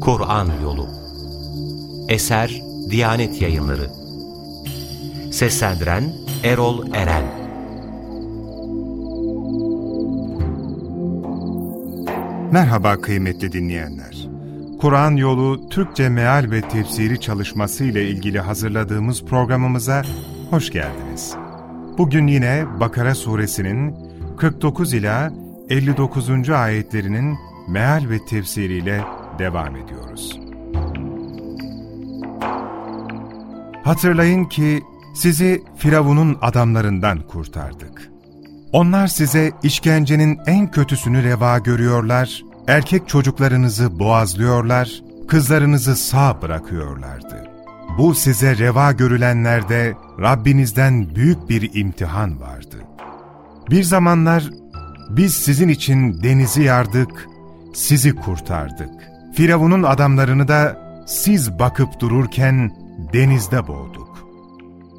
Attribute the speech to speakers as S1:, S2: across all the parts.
S1: Kur'an Yolu Eser Diyanet Yayınları Seslendiren Erol Eren
S2: Merhaba kıymetli dinleyenler. Kur'an Yolu Türkçe Meal ve Tefsiri çalışması ile ilgili hazırladığımız programımıza hoş geldiniz. Bugün yine Bakara suresinin 49 ila 59. ayetlerinin meal ve tefsiriyle devam ediyoruz. Hatırlayın ki sizi Firavun'un adamlarından kurtardık. Onlar size işkencenin en kötüsünü reva görüyorlar, erkek çocuklarınızı boğazlıyorlar, kızlarınızı sağ bırakıyorlardı. Bu size reva görülenlerde Rabbinizden büyük bir imtihan vardı. Bir zamanlar biz sizin için denizi yardık, sizi kurtardık. Firavun'un adamlarını da siz bakıp dururken denizde boğduk.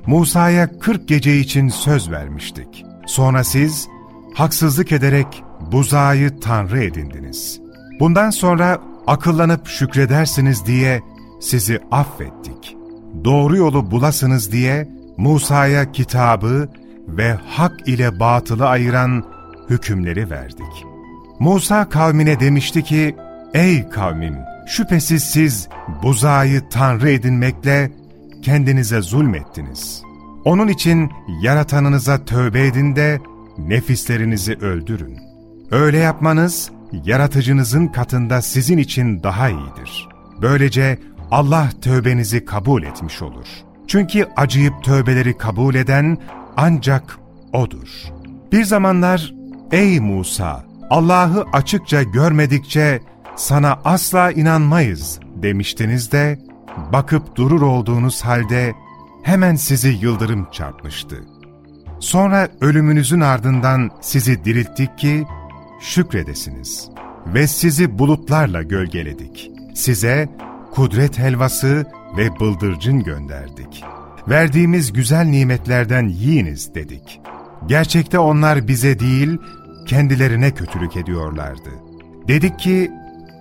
S2: Musa'ya kırk gece için söz vermiştik. Sonra siz haksızlık ederek buzağı tanrı edindiniz. Bundan sonra akıllanıp şükredersiniz diye sizi affettik. Doğru yolu bulasınız diye Musa'ya kitabı ve hak ile batılı ayıran hükümleri verdik. Musa kavmine demişti ki, Ey kavmim! Şüphesiz siz buzağı tanrı edinmekle kendinize zulmettiniz. Onun için yaratanınıza tövbe edin de nefislerinizi öldürün. Öyle yapmanız, yaratıcınızın katında sizin için daha iyidir. Böylece Allah tövbenizi kabul etmiş olur. Çünkü acıyıp tövbeleri kabul eden ancak O'dur. Bir zamanlar, Ey Musa! Allah'ı açıkça görmedikçe sana asla inanmayız demiştiniz de, bakıp durur olduğunuz halde hemen sizi yıldırım çarpmıştı. Sonra ölümünüzün ardından sizi dirilttik ki şükredesiniz. Ve sizi bulutlarla gölgeledik. Size kudret helvası ve bıldırcın gönderdik. Verdiğimiz güzel nimetlerden yiyiniz dedik. Gerçekte onlar bize değil, kendilerine kötülük ediyorlardı. Dedik ki,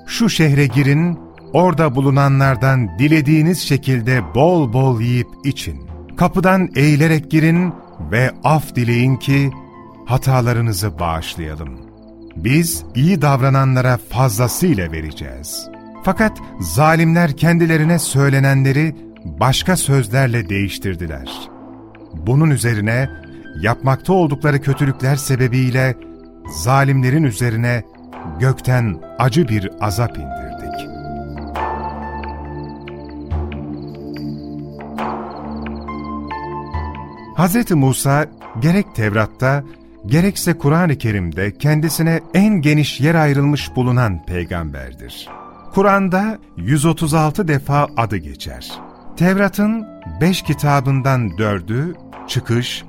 S2: şu şehre girin, orada bulunanlardan dilediğiniz şekilde bol bol yiyip için. Kapıdan eğilerek girin ve af dileyin ki hatalarınızı bağışlayalım. Biz iyi davrananlara fazlasıyla vereceğiz. Fakat zalimler kendilerine söylenenleri başka sözlerle değiştirdiler. Bunun üzerine yapmakta oldukları kötülükler sebebiyle zalimlerin üzerine gökten acı bir azap indirdik. Hz. Musa gerek Tevrat'ta gerekse Kur'an-ı Kerim'de kendisine en geniş yer ayrılmış bulunan peygamberdir. Kur'an'da 136 defa adı geçer. Tevrat'ın beş kitabından dördü, çıkış,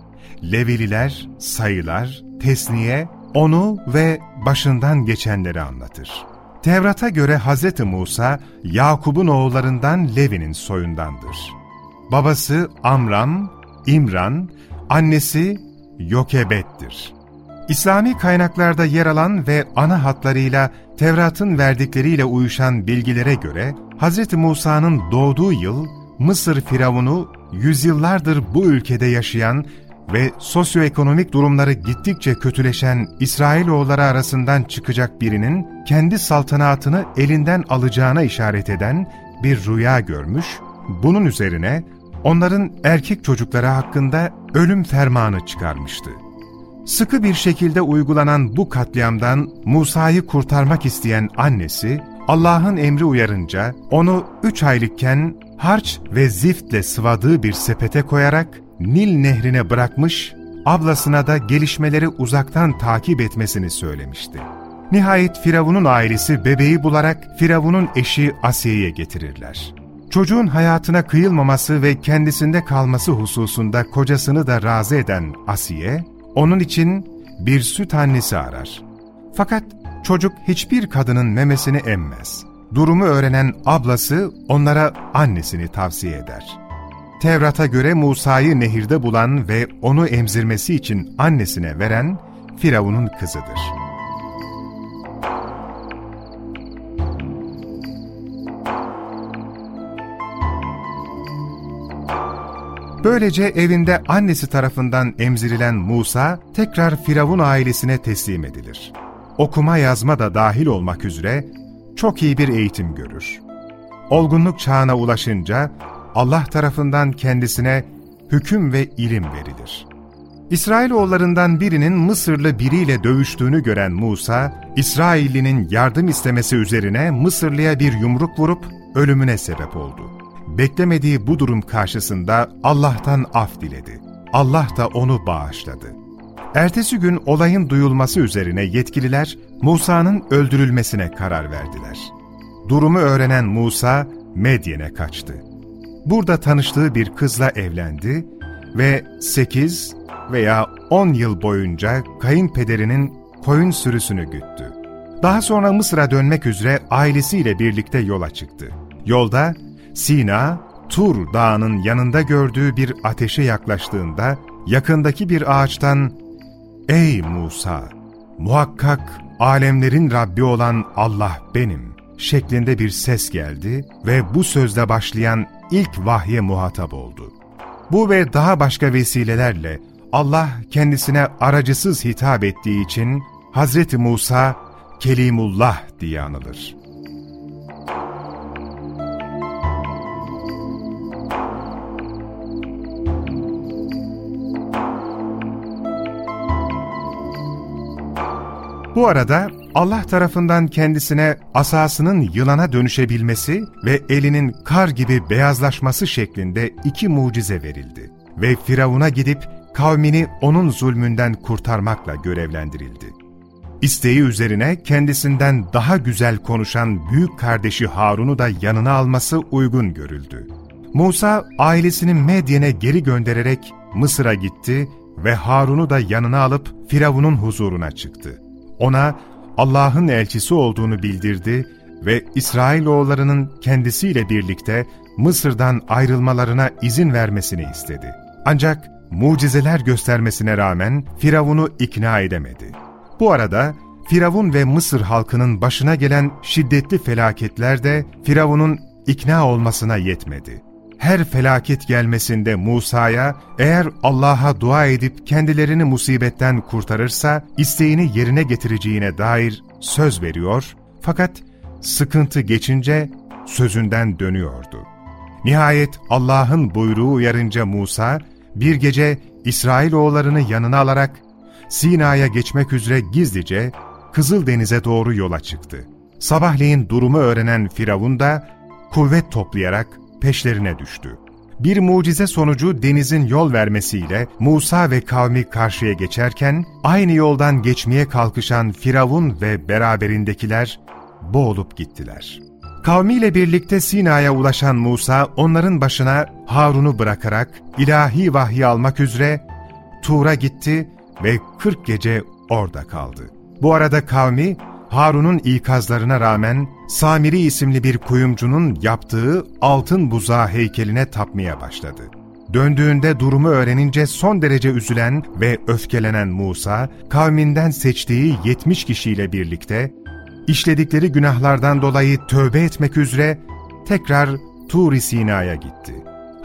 S2: Levililer, sayılar, tesniye, onu ve başından geçenleri anlatır. Tevrat'a göre Hz. Musa, Yakub'un oğullarından Levi'nin soyundandır. Babası Amram, İmran, annesi Yokebet'tir. İslami kaynaklarda yer alan ve ana hatlarıyla Tevrat'ın verdikleriyle uyuşan bilgilere göre Hz. Musa'nın doğduğu yıl Mısır Firavunu yüzyıllardır bu ülkede yaşayan ve sosyoekonomik durumları gittikçe kötüleşen İsrailoğulları arasından çıkacak birinin kendi saltanatını elinden alacağına işaret eden bir rüya görmüş, bunun üzerine onların erkek çocukları hakkında ölüm fermanı çıkarmıştı. Sıkı bir şekilde uygulanan bu katliamdan Musa'yı kurtarmak isteyen annesi, Allah'ın emri uyarınca onu üç aylıkken harç ve ziftle sıvadığı bir sepete koyarak Nil nehrine bırakmış, ablasına da gelişmeleri uzaktan takip etmesini söylemişti. Nihayet Firavun'un ailesi bebeği bularak Firavun'un eşi Asiye'ye getirirler. Çocuğun hayatına kıyılmaması ve kendisinde kalması hususunda kocasını da razı eden Asiye, onun için bir süt annesi arar. Fakat çocuk hiçbir kadının memesini emmez. Durumu öğrenen ablası onlara annesini tavsiye eder. Tevrat'a göre Musa'yı nehirde bulan ve onu emzirmesi için annesine veren Firavun'un kızıdır. Böylece evinde annesi tarafından emzirilen Musa tekrar Firavun ailesine teslim edilir. Okuma yazma da dahil olmak üzere çok iyi bir eğitim görür. Olgunluk çağına ulaşınca Allah tarafından kendisine hüküm ve ilim verilir. İsrailoğullarından birinin Mısırlı biriyle dövüştüğünü gören Musa, İsraillinin yardım istemesi üzerine Mısırlıya bir yumruk vurup ölümüne sebep oldu. Beklemediği bu durum karşısında Allah'tan af diledi. Allah da onu bağışladı. Ertesi gün olayın duyulması üzerine yetkililer Musa'nın öldürülmesine karar verdiler. Durumu öğrenen Musa Medyen'e kaçtı. Burada tanıştığı bir kızla evlendi ve 8 veya 10 yıl boyunca kayınpederinin koyun sürüsünü güttü. Daha sonra Mısır'a dönmek üzere ailesiyle birlikte yola çıktı. Yolda Sina, Tur dağının yanında gördüğü bir ateşe yaklaştığında yakındaki bir ağaçtan ''Ey Musa, muhakkak alemlerin Rabbi olan Allah benim.'' şeklinde bir ses geldi ve bu sözle başlayan ilk vahye muhatap oldu. Bu ve daha başka vesilelerle Allah kendisine aracısız hitap ettiği için Hazreti Musa Kelimullah diye anılır. Bu arada Allah tarafından kendisine asasının yılana dönüşebilmesi ve elinin kar gibi beyazlaşması şeklinde iki mucize verildi. Ve Firavun'a gidip kavmini onun zulmünden kurtarmakla görevlendirildi. İsteği üzerine kendisinden daha güzel konuşan büyük kardeşi Harun'u da yanına alması uygun görüldü. Musa ailesini Medyen'e geri göndererek Mısır'a gitti ve Harun'u da yanına alıp Firavun'un huzuruna çıktı. Ona Allah'ın elçisi olduğunu bildirdi ve İsrailoğullarının kendisiyle birlikte Mısır'dan ayrılmalarına izin vermesini istedi. Ancak mucizeler göstermesine rağmen Firavun'u ikna edemedi. Bu arada Firavun ve Mısır halkının başına gelen şiddetli felaketler de Firavun'un ikna olmasına yetmedi her felaket gelmesinde Musa'ya eğer Allah'a dua edip kendilerini musibetten kurtarırsa isteğini yerine getireceğine dair söz veriyor fakat sıkıntı geçince sözünden dönüyordu. Nihayet Allah'ın buyruğu uyarınca Musa bir gece İsrailoğullarını yanına alarak Sina'ya geçmek üzere gizlice Kızıldeniz'e doğru yola çıktı. Sabahleyin durumu öğrenen Firavun da kuvvet toplayarak peşlerine düştü. Bir mucize sonucu denizin yol vermesiyle Musa ve kavmi karşıya geçerken aynı yoldan geçmeye kalkışan Firavun ve beraberindekiler boğulup gittiler. Kavmiyle birlikte Sina'ya ulaşan Musa onların başına Harun'u bırakarak ilahi vahyi almak üzere Tur'a gitti ve 40 gece orada kaldı. Bu arada kavmi Harun'un ikazlarına rağmen Samiri isimli bir kuyumcunun yaptığı altın buzağı heykeline tapmaya başladı. Döndüğünde durumu öğrenince son derece üzülen ve öfkelenen Musa, kavminden seçtiği 70 kişiyle birlikte, işledikleri günahlardan dolayı tövbe etmek üzere tekrar Tur-i Sina'ya gitti.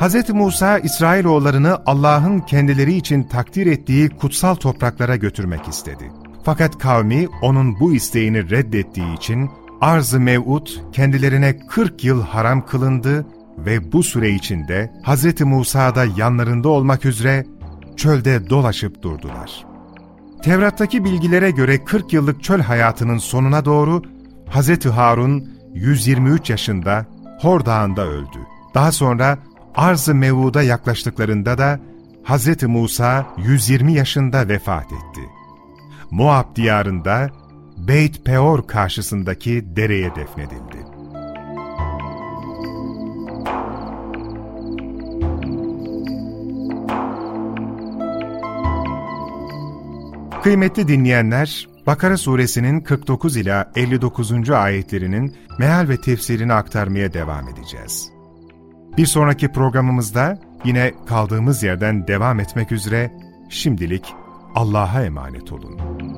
S2: Hz. Musa, İsrailoğullarını Allah'ın kendileri için takdir ettiği kutsal topraklara götürmek istedi. Fakat kavmi onun bu isteğini reddettiği için arz-ı mev'ut kendilerine 40 yıl haram kılındı ve bu süre içinde Hz. Musa da yanlarında olmak üzere çölde dolaşıp durdular. Tevrat'taki bilgilere göre 40 yıllık çöl hayatının sonuna doğru Hz. Harun 123 yaşında Hor Dağı'nda öldü. Daha sonra Arz-ı Mevud'a yaklaştıklarında da Hz. Musa 120 yaşında vefat etti. Moab diyarında Beyt Peor karşısındaki dereye defnedildi. Kıymetli dinleyenler, Bakara suresinin 49 ila 59. ayetlerinin meal ve tefsirini aktarmaya devam edeceğiz. Bir sonraki programımızda yine kaldığımız yerden devam etmek üzere şimdilik Allah'a emanet olun.